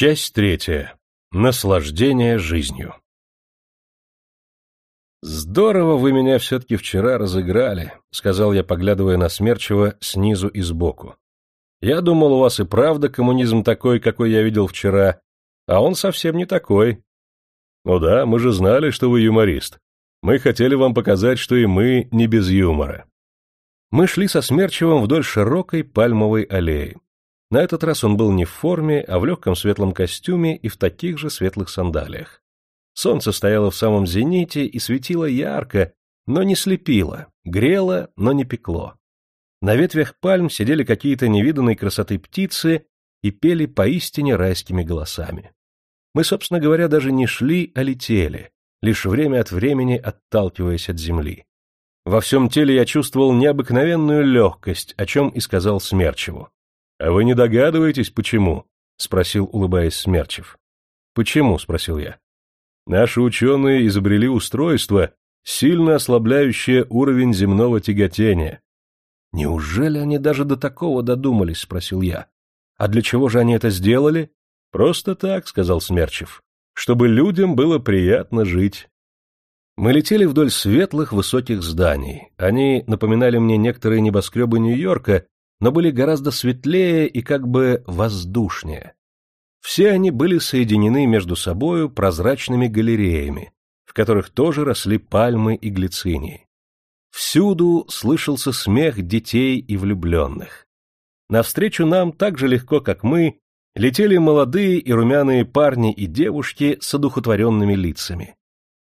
Часть третья. Наслаждение жизнью. «Здорово вы меня все-таки вчера разыграли», — сказал я, поглядывая на Смерчева снизу и сбоку. «Я думал, у вас и правда коммунизм такой, какой я видел вчера, а он совсем не такой». «Ну да, мы же знали, что вы юморист. Мы хотели вам показать, что и мы не без юмора». Мы шли со Смерчевым вдоль широкой пальмовой аллеи. На этот раз он был не в форме, а в легком светлом костюме и в таких же светлых сандалиях. Солнце стояло в самом зените и светило ярко, но не слепило, грело, но не пекло. На ветвях пальм сидели какие-то невиданной красоты птицы и пели поистине райскими голосами. Мы, собственно говоря, даже не шли, а летели, лишь время от времени отталкиваясь от земли. Во всем теле я чувствовал необыкновенную легкость, о чем и сказал Смерчеву. — А вы не догадываетесь, почему? — спросил, улыбаясь Смерчев. — Почему? — спросил я. — Наши ученые изобрели устройство, сильно ослабляющее уровень земного тяготения. — Неужели они даже до такого додумались? — спросил я. — А для чего же они это сделали? — Просто так, — сказал Смерчев, — чтобы людям было приятно жить. Мы летели вдоль светлых высоких зданий. Они напоминали мне некоторые небоскребы Нью-Йорка, но были гораздо светлее и как бы воздушнее. Все они были соединены между собою прозрачными галереями, в которых тоже росли пальмы и глицинии. Всюду слышался смех детей и влюбленных. Навстречу нам так же легко, как мы, летели молодые и румяные парни и девушки с одухотворенными лицами.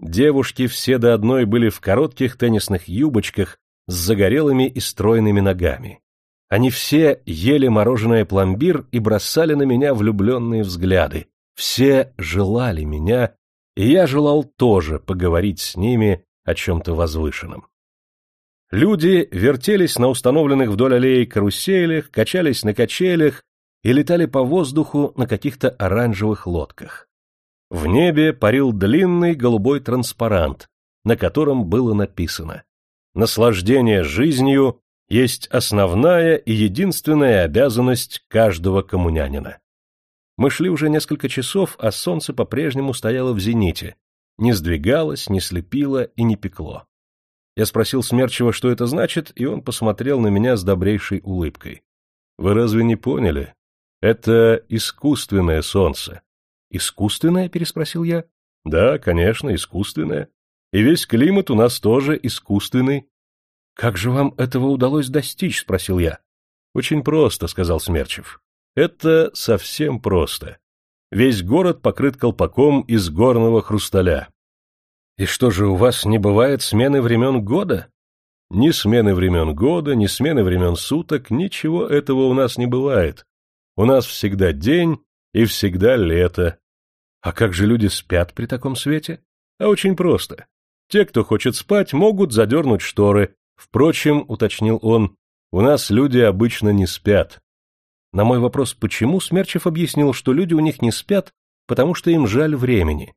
Девушки все до одной были в коротких теннисных юбочках с загорелыми и стройными ногами. Они все ели мороженое пломбир и бросали на меня влюбленные взгляды. Все желали меня, и я желал тоже поговорить с ними о чем-то возвышенном. Люди вертелись на установленных вдоль аллеи каруселях, качались на качелях и летали по воздуху на каких-то оранжевых лодках. В небе парил длинный голубой транспарант, на котором было написано «Наслаждение жизнью есть основная и единственная обязанность каждого коммунянина. Мы шли уже несколько часов, а солнце по-прежнему стояло в зените, не сдвигалось, не слепило и не пекло. Я спросил Смерчева, что это значит, и он посмотрел на меня с добрейшей улыбкой. — Вы разве не поняли? Это искусственное солнце. — Искусственное? — переспросил я. — Да, конечно, искусственное. И весь климат у нас тоже искусственный. — Как же вам этого удалось достичь? — спросил я. — Очень просто, — сказал Смерчев. — Это совсем просто. Весь город покрыт колпаком из горного хрусталя. — И что же, у вас не бывает смены времен года? — Ни смены времен года, ни смены времен суток, ничего этого у нас не бывает. У нас всегда день и всегда лето. А как же люди спят при таком свете? А очень просто. Те, кто хочет спать, могут задернуть шторы, Впрочем, уточнил он, у нас люди обычно не спят. На мой вопрос, почему, Смерчев объяснил, что люди у них не спят, потому что им жаль времени.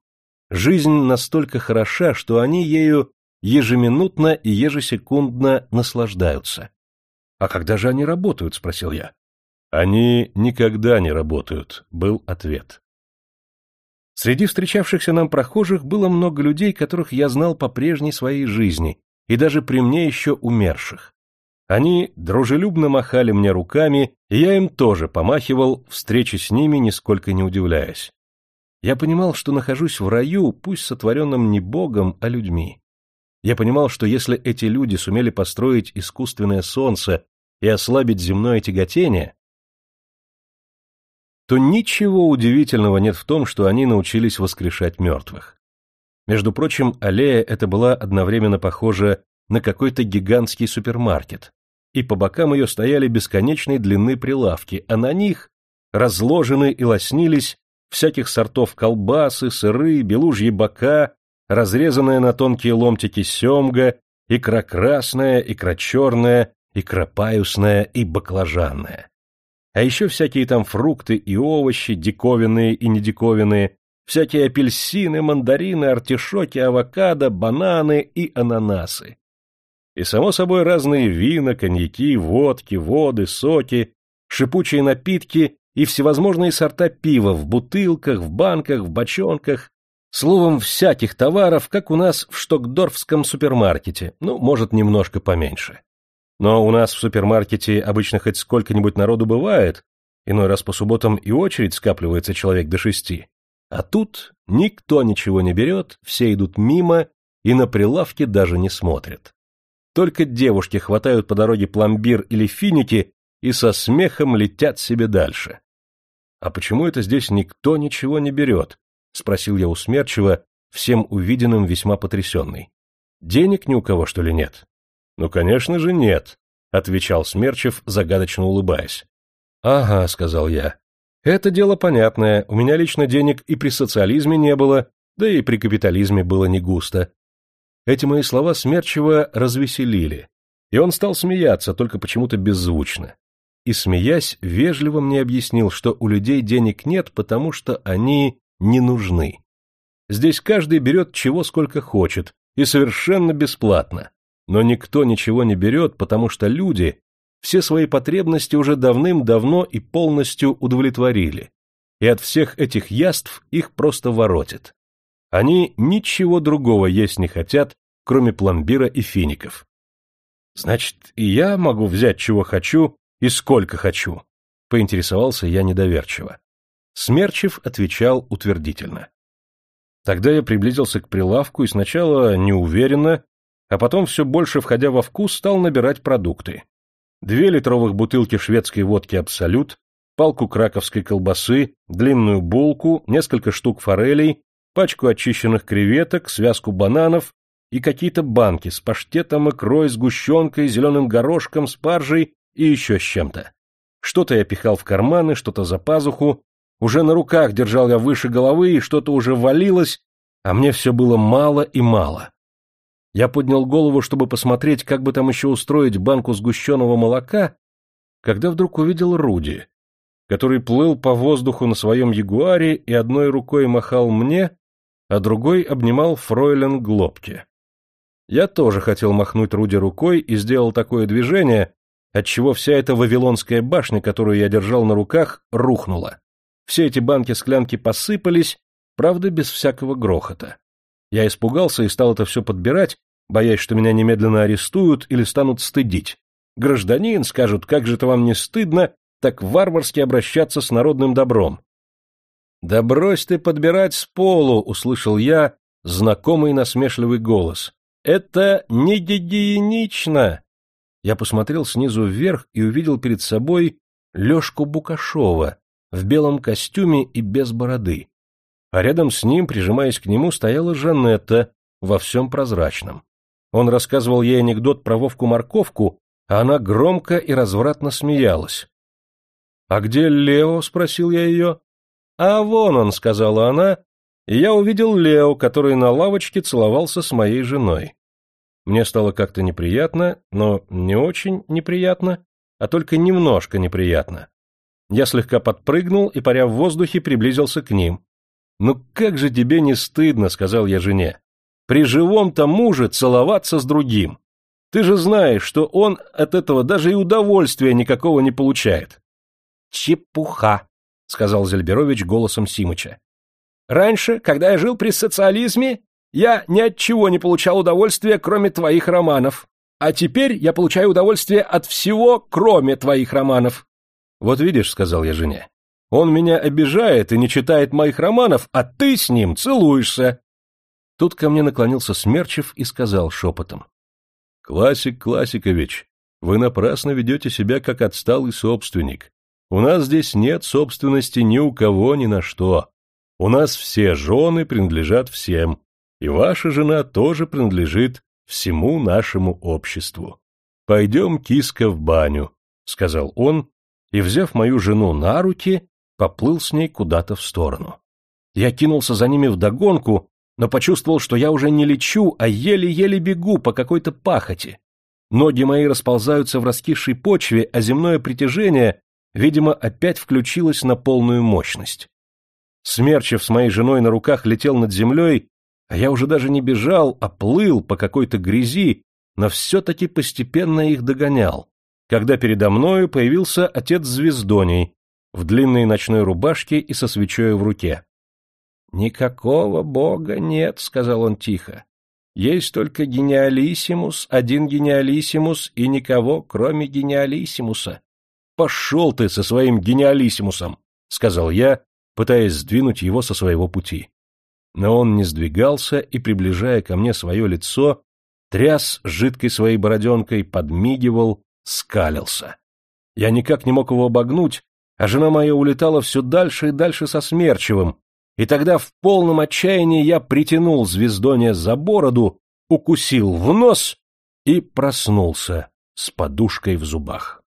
Жизнь настолько хороша, что они ею ежеминутно и ежесекундно наслаждаются. — А когда же они работают? — спросил я. — Они никогда не работают, — был ответ. Среди встречавшихся нам прохожих было много людей, которых я знал по прежней своей жизни, и даже при мне еще умерших. Они дружелюбно махали мне руками, и я им тоже помахивал, встречи с ними нисколько не удивляясь. Я понимал, что нахожусь в раю, пусть сотворенном не Богом, а людьми. Я понимал, что если эти люди сумели построить искусственное солнце и ослабить земное тяготение, то ничего удивительного нет в том, что они научились воскрешать мертвых. Между прочим, аллея эта была одновременно похожа на какой-то гигантский супермаркет, и по бокам ее стояли бесконечной длины прилавки, а на них разложены и лоснились всяких сортов колбасы, сыры, белужьи бока, разрезанная на тонкие ломтики семга, икра красная, икра черная, икра паюсная и баклажанная. А еще всякие там фрукты и овощи, диковинные и недиковинные, всякие апельсины, мандарины, артишоки, авокадо, бананы и ананасы. И, само собой, разные вина, коньяки, водки, воды, соки, шипучие напитки и всевозможные сорта пива в бутылках, в банках, в бочонках, словом, всяких товаров, как у нас в Штокдорфском супермаркете, ну, может, немножко поменьше. Но у нас в супермаркете обычно хоть сколько-нибудь народу бывает, иной раз по субботам и очередь скапливается человек до шести. А тут никто ничего не берет, все идут мимо и на прилавке даже не смотрят. Только девушки хватают по дороге пломбир или финики и со смехом летят себе дальше. «А почему это здесь никто ничего не берет?» — спросил я у Смерчева, всем увиденным весьма потрясенный. «Денег ни у кого, что ли, нет?» «Ну, конечно же, нет», — отвечал Смерчев, загадочно улыбаясь. «Ага», — сказал я. «Это дело понятное, у меня лично денег и при социализме не было, да и при капитализме было не густо. Эти мои слова Смерчева развеселили, и он стал смеяться, только почему-то беззвучно. И, смеясь, вежливо мне объяснил, что у людей денег нет, потому что они не нужны. Здесь каждый берет чего сколько хочет, и совершенно бесплатно. Но никто ничего не берет, потому что люди все свои потребности уже давным-давно и полностью удовлетворили, и от всех этих яств их просто воротит. Они ничего другого есть не хотят, кроме пломбира и фиников. Значит, и я могу взять чего хочу и сколько хочу? Поинтересовался я недоверчиво. Смерчев отвечал утвердительно. Тогда я приблизился к прилавку и сначала неуверенно, а потом все больше входя во вкус стал набирать продукты. Две литровых бутылки шведской водки «Абсолют», палку краковской колбасы, длинную булку, несколько штук форелей, пачку очищенных креветок, связку бананов и какие-то банки с паштетом, икрой, сгущенкой, зеленым горошком, спаржей и еще с чем-то. Что-то я пихал в карманы, что-то за пазуху, уже на руках держал я выше головы, и что-то уже валилось, а мне все было мало и мало. Я поднял голову, чтобы посмотреть, как бы там еще устроить банку сгущенного молока, когда вдруг увидел Руди, который плыл по воздуху на своем ягуаре и одной рукой махал мне, а другой обнимал фройлен Глобке. Я тоже хотел махнуть Руди рукой и сделал такое движение, отчего вся эта вавилонская башня, которую я держал на руках, рухнула. Все эти банки-склянки посыпались, правда, без всякого грохота. Я испугался и стал это все подбирать, боясь, что меня немедленно арестуют или станут стыдить. Гражданин, скажут, как же это вам не стыдно так варварски обращаться с народным добром. «Да брось ты подбирать с полу!» — услышал я знакомый насмешливый голос. «Это не гигиенично!» Я посмотрел снизу вверх и увидел перед собой Лешку Букашова в белом костюме и без бороды. А рядом с ним, прижимаясь к нему, стояла Жанетта во всем прозрачном. Он рассказывал ей анекдот про Вовку-морковку, а она громко и развратно смеялась. «А где Лео?» — спросил я ее. «А вон он», — сказала она, и я увидел Лео, который на лавочке целовался с моей женой. Мне стало как-то неприятно, но не очень неприятно, а только немножко неприятно. Я слегка подпрыгнул и, паря в воздухе, приблизился к ним. «Ну как же тебе не стыдно», — сказал я жене, — «при живом-то муже целоваться с другим. Ты же знаешь, что он от этого даже и удовольствия никакого не получает». «Чепуха», — сказал Зельберович голосом Симыча. «Раньше, когда я жил при социализме, я ни от чего не получал удовольствия, кроме твоих романов. А теперь я получаю удовольствие от всего, кроме твоих романов». «Вот видишь», — сказал я жене, — «он меня обижает и не читает моих романов, а ты с ним целуешься». Тут ко мне наклонился Смерчев и сказал шепотом. «Классик Классикович, вы напрасно ведете себя как отсталый собственник. У нас здесь нет собственности ни у кого ни на что. У нас все жены принадлежат всем, и ваша жена тоже принадлежит всему нашему обществу. Пойдем, киска, в баню, — сказал он, и, взяв мою жену на руки, поплыл с ней куда-то в сторону. Я кинулся за ними вдогонку, но почувствовал, что я уже не лечу, а еле-еле бегу по какой-то пахоте. Ноги мои расползаются в раскисшей почве, а земное притяжение видимо, опять включилась на полную мощность. Смерчев с моей женой на руках летел над землей, а я уже даже не бежал, а плыл по какой-то грязи, но все-таки постепенно их догонял, когда передо мною появился отец Звездоней. в длинной ночной рубашке и со свечой в руке. «Никакого бога нет», — сказал он тихо. «Есть только гениалиссимус, один гениалиссимус и никого, кроме гениалиссимуса». «Пошел ты со своим гениалиссимусом», — сказал я, пытаясь сдвинуть его со своего пути. Но он не сдвигался и, приближая ко мне свое лицо, тряс жидкой своей бороденкой, подмигивал, скалился. Я никак не мог его обогнуть, а жена моя улетала все дальше и дальше со Смерчевым, и тогда в полном отчаянии я притянул звездоня за бороду, укусил в нос и проснулся с подушкой в зубах.